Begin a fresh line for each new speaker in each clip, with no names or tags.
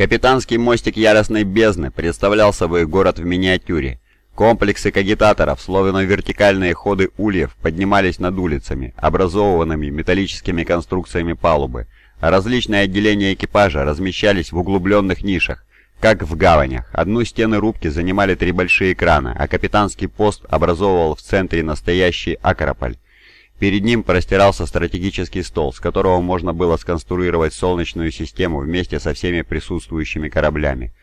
Капитанский мостик Яростной Бездны представлял собой город в миниатюре. Комплексы кагитаторов, словно вертикальные ходы ульев, поднимались над улицами, образованными металлическими конструкциями палубы, а различные отделения экипажа размещались в углубленных нишах, как в гаванях. Одну стены рубки занимали три большие экрана, а капитанский пост образовывал в центре настоящий акрополь. Перед ним простирался стратегический стол, с которого можно было сконструировать солнечную систему вместе со всеми присутствующими кораблями.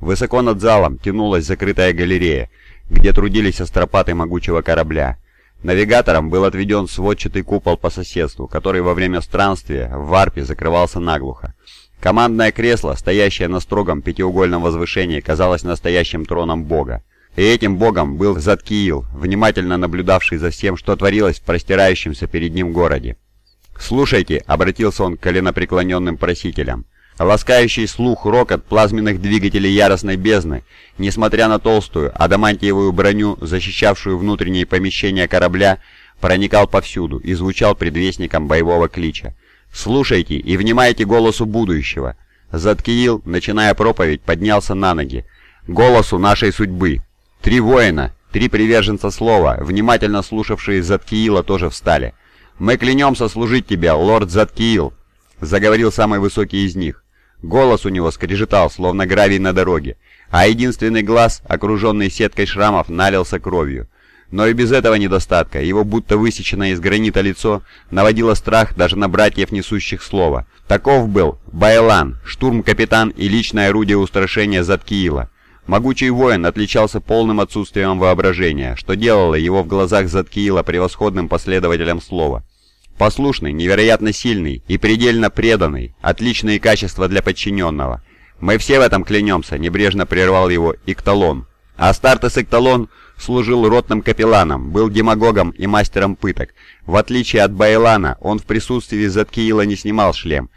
Высоко над залом тянулась закрытая галерея, где трудились астропаты могучего корабля. Навигатором был отведен сводчатый купол по соседству, который во время странствия в варпе закрывался наглухо. Командное кресло, стоящее на строгом пятиугольном возвышении, казалось настоящим троном бога. И этим богом был Заткиил, внимательно наблюдавший за всем, что творилось в простирающемся перед ним городе. «Слушайте», — обратился он к коленопреклоненным просителям, — ласкающий слух рокот плазменных двигателей яростной бездны, несмотря на толстую адамантиевую броню, защищавшую внутренние помещения корабля, проникал повсюду и звучал предвестником боевого клича. «Слушайте и внимайте голосу будущего». Заткиил, начиная проповедь, поднялся на ноги. «Голосу нашей судьбы». Три воина, три приверженца слова, внимательно слушавшие Заткиила, тоже встали. «Мы клянемся служить тебе, лорд Заткиил», — заговорил самый высокий из них. Голос у него скрежетал, словно гравий на дороге, а единственный глаз, окруженный сеткой шрамов, налился кровью. Но и без этого недостатка, его будто высеченное из гранита лицо наводило страх даже на братьев, несущих слово. Таков был Байлан, штурм-капитан и личное орудие устрашения Заткиила. Могучий воин отличался полным отсутствием воображения, что делало его в глазах Заткиила превосходным последователем слова. Послушный, невероятно сильный и предельно преданный, отличные качества для подчиненного. Мы все в этом клянемся, небрежно прервал его Икталон. Астартес Икталон служил ротным капелланом, был демагогом и мастером пыток. В отличие от Байлана, он в присутствии Заткиила не снимал шлем.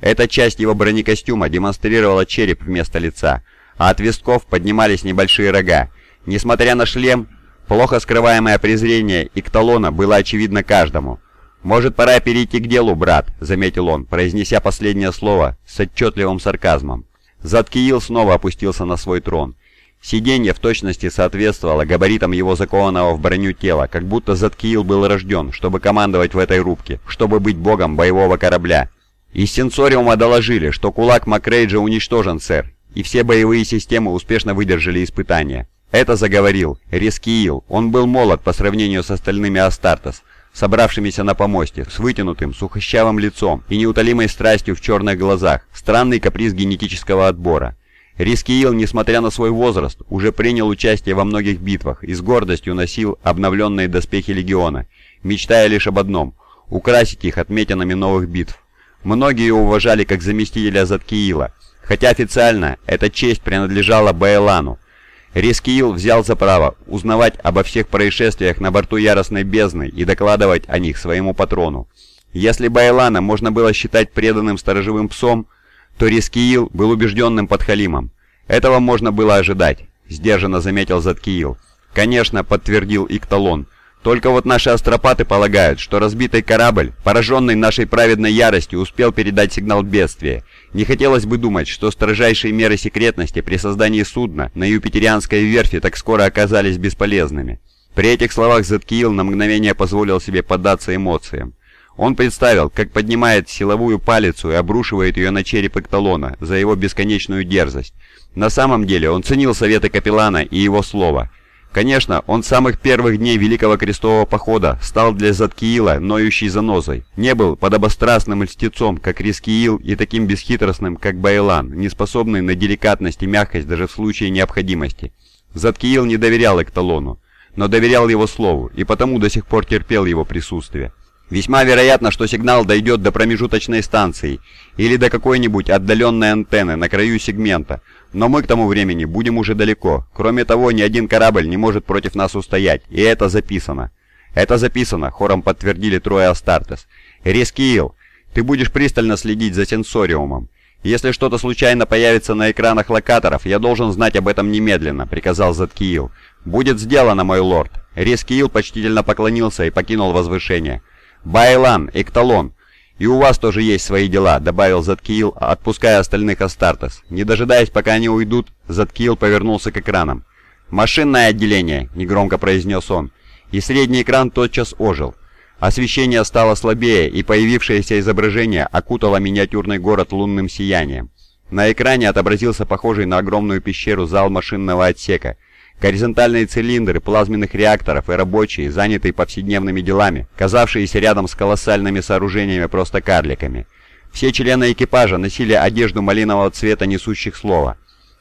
Эта часть его бронекостюма демонстрировала череп вместо лица – а от висков поднимались небольшие рога. Несмотря на шлем, плохо скрываемое презрение Икталона было очевидно каждому. «Может, пора перейти к делу, брат», — заметил он, произнеся последнее слово с отчетливым сарказмом. Заткиил снова опустился на свой трон. Сиденье в точности соответствовало габаритам его закованного в броню тела, как будто Заткиил был рожден, чтобы командовать в этой рубке, чтобы быть богом боевого корабля. Из сенсориума доложили, что кулак Макрейджа уничтожен, сэр, и все боевые системы успешно выдержали испытания. Это заговорил Рискиил. Он был молод по сравнению с остальными Астартес, собравшимися на помосте, с вытянутым, сухощавым лицом и неутолимой страстью в черных глазах, странный каприз генетического отбора. Рискиил, несмотря на свой возраст, уже принял участие во многих битвах и с гордостью носил обновленные доспехи Легиона, мечтая лишь об одном – украсить их отметинами новых битв. Многие уважали как заместителя Заткиила, хотя официально эта честь принадлежала Байлану. Рискиил взял за право узнавать обо всех происшествиях на борту Яростной Бездны и докладывать о них своему патрону. Если Байлана можно было считать преданным сторожевым псом, то Рискиил был убежденным подхалимом. Этого можно было ожидать, сдержанно заметил Заткиил. Конечно, подтвердил Икталон, только вот наши астропаты полагают, что разбитый корабль, пораженный нашей праведной яростью, успел передать сигнал бедствия. Не хотелось бы думать, что строжайшие меры секретности при создании судна на Юпитерианской верфи так скоро оказались бесполезными. При этих словах Заткиил на мгновение позволил себе поддаться эмоциям. Он представил, как поднимает силовую палицу и обрушивает ее на череп Экталона за его бесконечную дерзость. На самом деле он ценил советы Капеллана и его слово – Конечно, он с самых первых дней Великого Крестового Похода стал для Заткиила ноющей занозой. Не был подобострастным льстецом, как Рискиил, и таким бесхитростным, как Байлан, не способный на деликатность и мягкость даже в случае необходимости. Заткиил не доверял Экталону, но доверял его слову, и потому до сих пор терпел его присутствие. Весьма вероятно, что сигнал дойдет до промежуточной станции или до какой-нибудь отдаленной антенны на краю сегмента, но мы к тому времени будем уже далеко. Кроме того, ни один корабль не может против нас устоять, и это записано. Это записано, хором подтвердили трое Астартес. Рискиил, ты будешь пристально следить за сенсориумом. Если что-то случайно появится на экранах локаторов, я должен знать об этом немедленно, приказал Заткиил. Будет сделано, мой лорд. Рискиил почтительно поклонился и покинул возвышение. Байлан, Экталон, «И у вас тоже есть свои дела», — добавил Заткиил, отпуская остальных Астартес. Не дожидаясь, пока они уйдут, Заткиил повернулся к экранам. «Машинное отделение», — негромко произнес он, и средний экран тотчас ожил. Освещение стало слабее, и появившееся изображение окутало миниатюрный город лунным сиянием. На экране отобразился похожий на огромную пещеру зал машинного отсека. Горизонтальные цилиндры плазменных реакторов и рабочие, занятые повседневными делами, казавшиеся рядом с колоссальными сооружениями просто карликами. Все члены экипажа носили одежду малинового цвета несущих слова.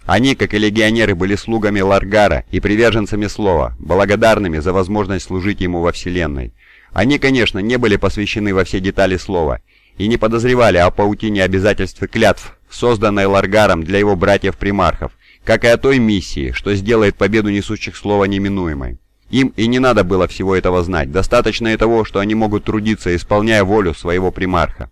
Они, как и легионеры, были слугами Ларгара и приверженцами слова, благодарными за возможность служить ему во Вселенной. Они, конечно, не были посвящены во все детали слова и не подозревали о паутине обязательств и клятв, созданной Ларгаром для его братьев-примархов, как и о той миссии, что сделает победу несущих слова неминуемой. Им и не надо было всего этого знать, достаточно и того, что они могут трудиться, исполняя волю своего примарха.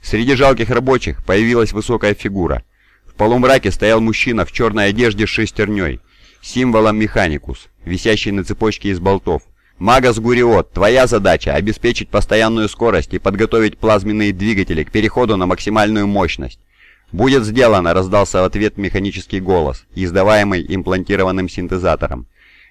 Среди жалких рабочих появилась высокая фигура. В полумраке стоял мужчина в черной одежде с шестерней, символом Механикус, висящий на цепочке из болтов. «Магас Гуриот, твоя задача – обеспечить постоянную скорость и подготовить плазменные двигатели к переходу на максимальную мощность. «Будет сделано!» – раздался в ответ механический голос, издаваемый имплантированным синтезатором.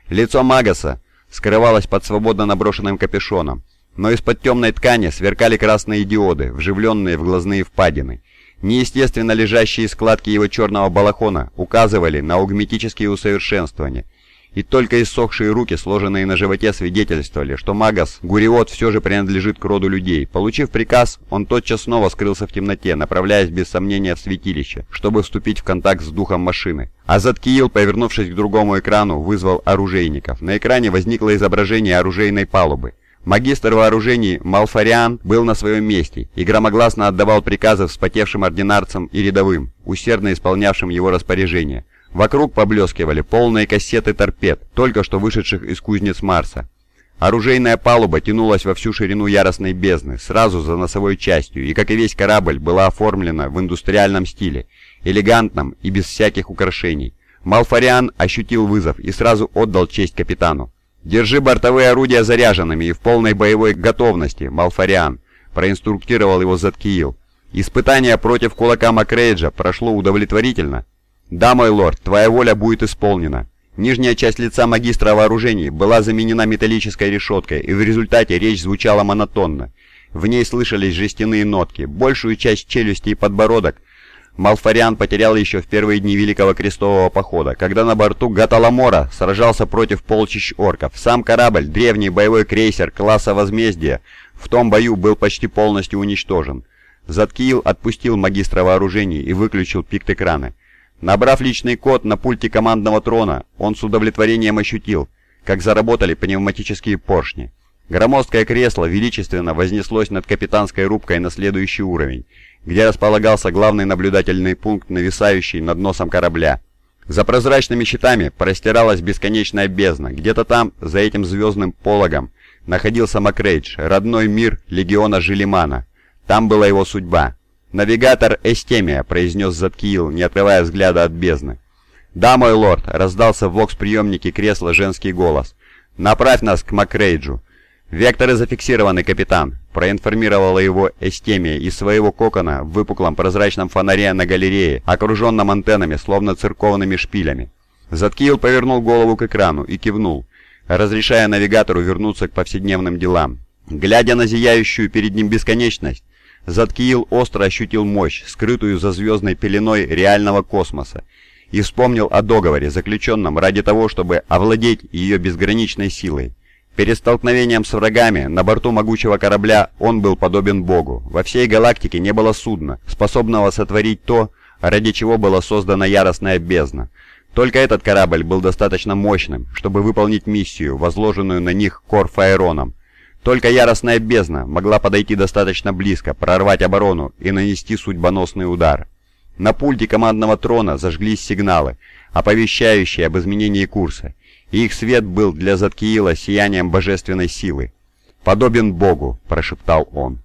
Лицо Магаса скрывалось под свободно наброшенным капюшоном, но из-под темной ткани сверкали красные диоды, вживленные в глазные впадины. Неестественно лежащие складки его черного балахона указывали на аугметические усовершенствования, и только иссохшие руки, сложенные на животе, свидетельствовали, что Магас, Гуриот, все же принадлежит к роду людей. Получив приказ, он тотчас снова скрылся в темноте, направляясь без сомнения в святилище, чтобы вступить в контакт с духом машины. А Заткиил, повернувшись к другому экрану, вызвал оружейников. На экране возникло изображение оружейной палубы. Магистр вооружений Малфариан был на своем месте и громогласно отдавал приказы вспотевшим ординарцам и рядовым, усердно исполнявшим его распоряжения. Вокруг поблескивали полные кассеты торпед, только что вышедших из кузнец Марса. Оружейная палуба тянулась во всю ширину яростной бездны, сразу за носовой частью, и, как и весь корабль, была оформлена в индустриальном стиле, элегантном и без всяких украшений. Малфариан ощутил вызов и сразу отдал честь капитану. «Держи бортовые орудия заряженными и в полной боевой готовности, Малфариан», проинструктировал его Заткиил. «Испытание против кулака Макрейджа прошло удовлетворительно?» «Да, мой лорд, твоя воля будет исполнена». Нижняя часть лица магистра вооружений была заменена металлической решеткой, и в результате речь звучала монотонно. В ней слышались жестяные нотки. Большую часть челюсти и подбородок Малфариан потерял еще в первые дни Великого Крестового Похода, когда на борту Гаталамора сражался против полчищ орков. Сам корабль, древний боевой крейсер класса Возмездия, в том бою был почти полностью уничтожен. Заткиил отпустил магистра вооружений и выключил пикт экрана. Набрав личный код на пульте командного трона, он с удовлетворением ощутил, как заработали пневматические поршни. Громоздкое кресло величественно вознеслось над капитанской рубкой на следующий уровень, где располагался главный наблюдательный пункт, нависающий над носом корабля. За прозрачными щитами простиралась бесконечная бездна. Где-то там, за этим звездным пологом, находился Макрейдж, родной мир легиона Жилимана. Там была его судьба. «Навигатор Эстемия», — произнес Заткиил, не отрывая взгляда от бездны. «Да, мой лорд», — раздался в вокс-приемнике кресла женский голос. «Направь нас к Макрейджу». «Векторы зафиксированы, капитан», — проинформировала его Эстемия из своего кокона в выпуклом прозрачном фонаре на галерее, окруженном антеннами, словно церковными шпилями. Заткиил повернул голову к экрану и кивнул, разрешая навигатору вернуться к повседневным делам. Глядя на зияющую перед ним бесконечность, Заткиил остро ощутил мощь, скрытую за звездной пеленой реального космоса, и вспомнил о договоре, заключенном ради того, чтобы овладеть ее безграничной силой. Перед столкновением с врагами на борту могучего корабля он был подобен Богу. Во всей галактике не было судна, способного сотворить то, ради чего была создана яростная бездна. Только этот корабль был достаточно мощным, чтобы выполнить миссию, возложенную на них Корфаэроном, только яростная бездна могла подойти достаточно близко, прорвать оборону и нанести судьбоносный удар. На пульте командного трона зажглись сигналы, оповещающие об изменении курса, и их свет был для Заткиила сиянием божественной силы. «Подобен Богу», – прошептал он.